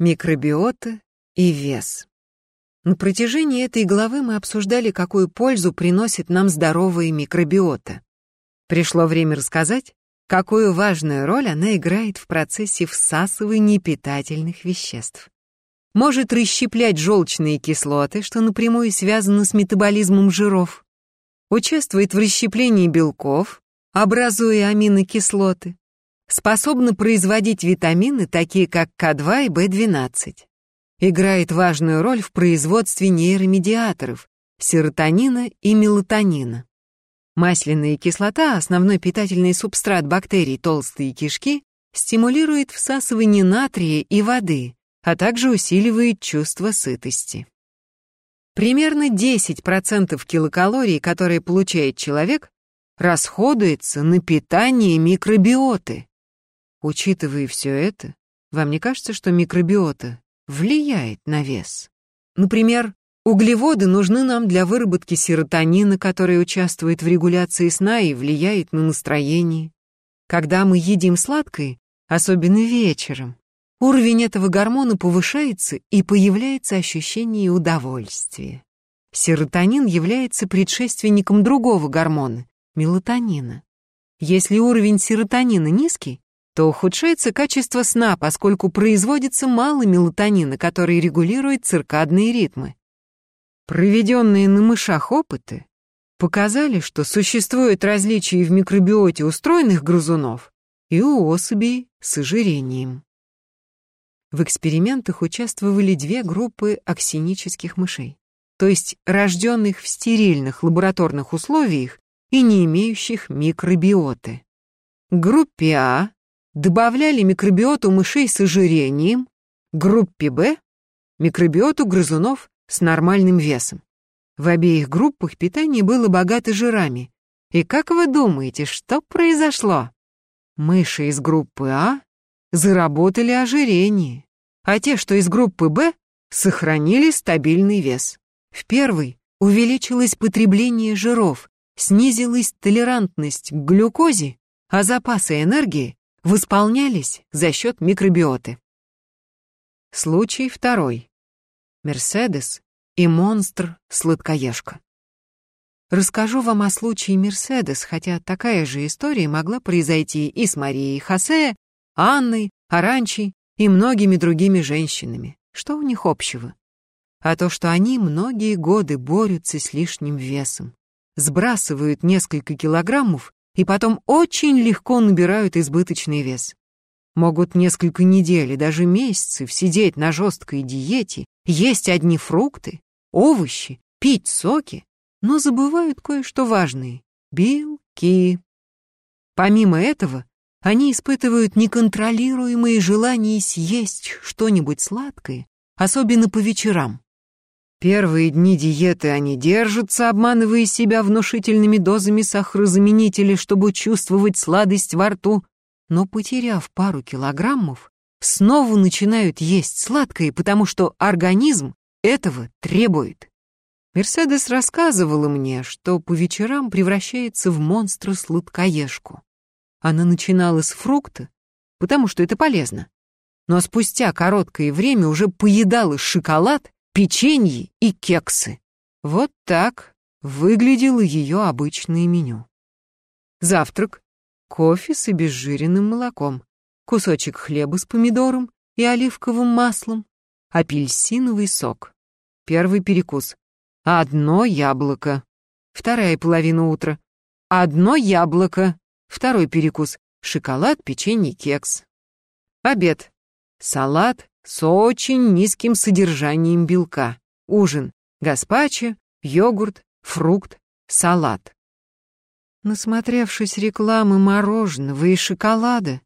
Микробиота и вес. На протяжении этой главы мы обсуждали, какую пользу приносит нам здоровая микробиота. Пришло время рассказать, какую важную роль она играет в процессе всасывания питательных веществ. Может расщеплять желчные кислоты, что напрямую связано с метаболизмом жиров. Участвует в расщеплении белков, образуя аминокислоты, способна производить витамины, такие как К2 и В12. Играет важную роль в производстве нейромедиаторов, серотонина и мелатонина. Масляная кислота, основной питательный субстрат бактерий толстые кишки, стимулирует всасывание натрия и воды, а также усиливает чувство сытости. Примерно 10% килокалорий, которые получает человек, расходуется на питание микробиоты. Учитывая все это, вам не кажется, что микробиота влияет на вес? Например, углеводы нужны нам для выработки серотонина, который участвует в регуляции сна и влияет на настроение. Когда мы едим сладкое, особенно вечером, уровень этого гормона повышается и появляется ощущение удовольствия. Серотонин является предшественником другого гормона – мелатонина. Если уровень серотонина низкий, то ухудшается качество сна, поскольку производится мало мелатонина, который регулирует циркадные ритмы. Проведенные на мышах опыты показали, что существует различия в микробиоте устроенных грызунов и у особей с ожирением. В экспериментах участвовали две группы аксинических мышей, то есть рожденных в стерильных лабораторных условиях и не имеющих микробиоты. Группе А добавляли микробиоту мышей с ожирением, группе Б – микробиоту грызунов с нормальным весом. В обеих группах питание было богато жирами. И как вы думаете, что произошло? Мыши из группы А заработали ожирение, а те, что из группы Б, сохранили стабильный вес. В первой увеличилось потребление жиров, снизилась толерантность к глюкозе, а запасы энергии восполнялись за счет микробиоты. Случай второй. Мерседес и монстр-сладкоежка. Расскажу вам о случае Мерседес, хотя такая же история могла произойти и с Марией Хосе, Анной, Аранчей и многими другими женщинами. Что у них общего? А то, что они многие годы борются с лишним весом, сбрасывают несколько килограммов и потом очень легко набирают избыточный вес. Могут несколько недель и даже месяцев сидеть на жесткой диете, есть одни фрукты, овощи, пить соки, но забывают кое-что важное — белки. Помимо этого, они испытывают неконтролируемые желания съесть что-нибудь сладкое, особенно по вечерам. Первые дни диеты они держатся, обманывая себя внушительными дозами сахарозаменителя, чтобы чувствовать сладость во рту, но, потеряв пару килограммов, снова начинают есть сладкое, потому что организм этого требует. Мерседес рассказывала мне, что по вечерам превращается в монстра-сладкоежку. Она начинала с фрукта, потому что это полезно, но спустя короткое время уже поедала шоколад печенье и кексы. Вот так выглядело ее обычное меню. Завтрак, кофе с обезжиренным молоком, кусочек хлеба с помидором и оливковым маслом, апельсиновый сок. Первый перекус. Одно яблоко. Вторая половина утра. Одно яблоко. Второй перекус. Шоколад, печенье, кекс. Обед. Салат, с очень низким содержанием белка. Ужин, гаспачо, йогурт, фрукт, салат. Насмотревшись рекламы мороженого и шоколада,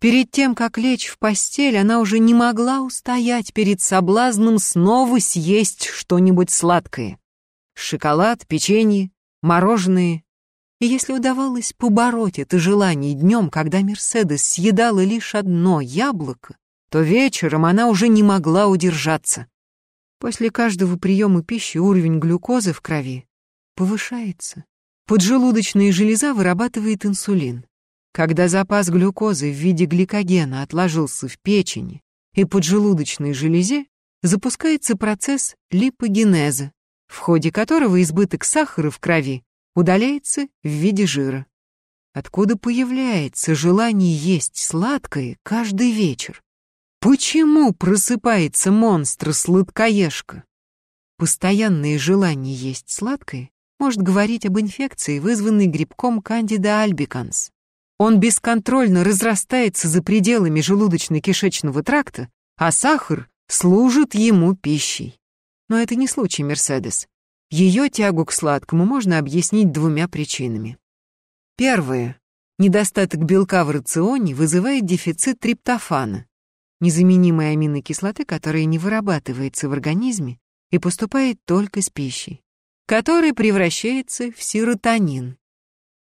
перед тем, как лечь в постель, она уже не могла устоять перед соблазном снова съесть что-нибудь сладкое. Шоколад, печенье, мороженое. И если удавалось побороть это желание днем, когда Мерседес съедала лишь одно яблоко, то вечером она уже не могла удержаться. После каждого приема пищи уровень глюкозы в крови повышается. Поджелудочная железа вырабатывает инсулин. Когда запас глюкозы в виде гликогена отложился в печени и поджелудочной железе запускается процесс липогенеза, в ходе которого избыток сахара в крови удаляется в виде жира. Откуда появляется желание есть сладкое каждый вечер? Почему просыпается монстр-сладкоежка? Постоянное желание есть сладкое может говорить об инфекции, вызванной грибком Candida albicans. Он бесконтрольно разрастается за пределами желудочно-кишечного тракта, а сахар служит ему пищей. Но это не случай Мерседес. Ее тягу к сладкому можно объяснить двумя причинами. Первое. Недостаток белка в рационе вызывает дефицит триптофана, незаменимой аминокислоты, которая не вырабатывается в организме и поступает только с пищей, который превращается в серотонин.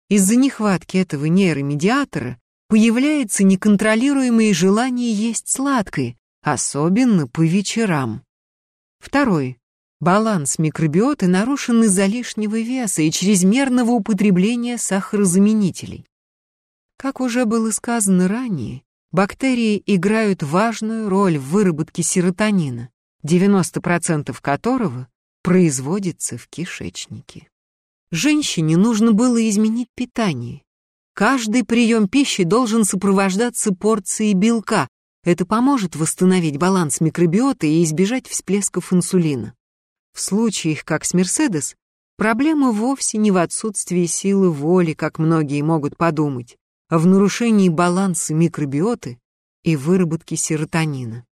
Из-за нехватки этого нейромедиатора появляется неконтролируемое желание есть сладкое, особенно по вечерам. Второй. Баланс микробиоты нарушен из-за лишнего веса и чрезмерного употребления сахарозаменителей. Как уже было сказано ранее, бактерии играют важную роль в выработке серотонина, 90% которого производится в кишечнике. Женщине нужно было изменить питание. Каждый прием пищи должен сопровождаться порцией белка. Это поможет восстановить баланс микробиоты и избежать всплесков инсулина. В случаях, как с Мерседес, проблема вовсе не в отсутствии силы воли, как многие могут подумать, в нарушении баланса микробиоты и выработки серотонина.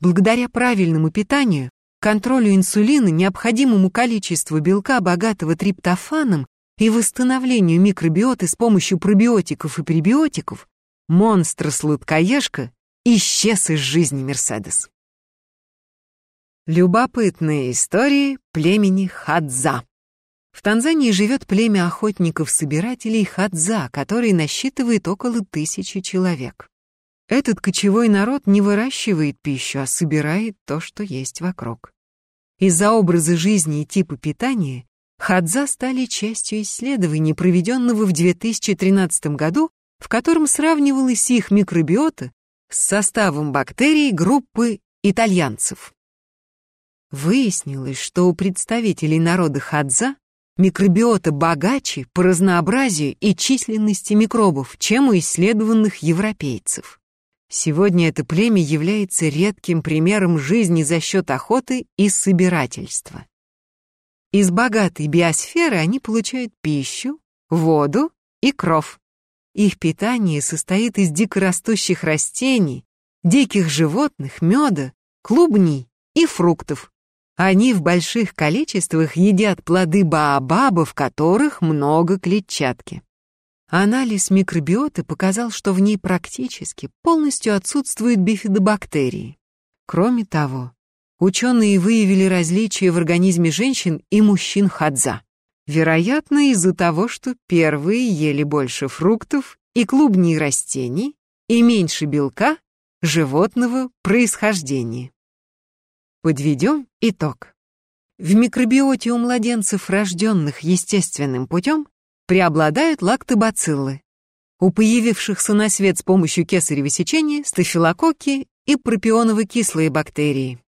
Благодаря правильному питанию контролю инсулина, необходимому количеству белка, богатого триптофаном, и восстановлению микробиоты с помощью пробиотиков и пребиотиков, монстр-сладкоежка исчез из жизни Мерседес. Любопытные истории племени Хадза. В Танзании живет племя охотников-собирателей Хадза, который насчитывает около тысячи человек. Этот кочевой народ не выращивает пищу, а собирает то, что есть вокруг. Из-за образа жизни и типа питания Хадза стали частью исследований, проведенного в 2013 году, в котором сравнивалась их микробиота с составом бактерий группы итальянцев. Выяснилось, что у представителей народа Хадза микробиота богаче по разнообразию и численности микробов, чем у исследованных европейцев. Сегодня это племя является редким примером жизни за счет охоты и собирательства. Из богатой биосферы они получают пищу, воду и кров. Их питание состоит из дикорастущих растений, диких животных, меда, клубней и фруктов. Они в больших количествах едят плоды баобаба, в которых много клетчатки. Анализ микробиоты показал, что в ней практически полностью отсутствуют бифидобактерии. Кроме того, ученые выявили различия в организме женщин и мужчин хадза. Вероятно, из-за того, что первые ели больше фруктов и клубней растений и меньше белка животного происхождения. Подведем итог. В микробиоте у младенцев, рожденных естественным путем, преобладают лактобациллы. У появившихся на свет с помощью кесарево сечения стафилококки и пропионово-кислые бактерии.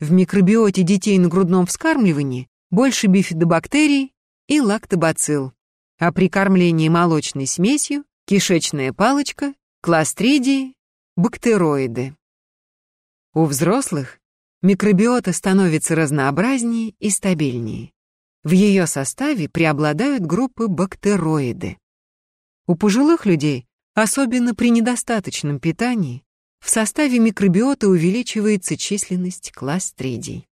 В микробиоте детей на грудном вскармливании больше бифидобактерий и лактобацилл, а при кормлении молочной смесью кишечная палочка, кластридии, бактероиды. У взрослых микробиота становится разнообразнее и стабильнее. В ее составе преобладают группы бактероиды. У пожилых людей, особенно при недостаточном питании, в составе микробиота увеличивается численность кластридий.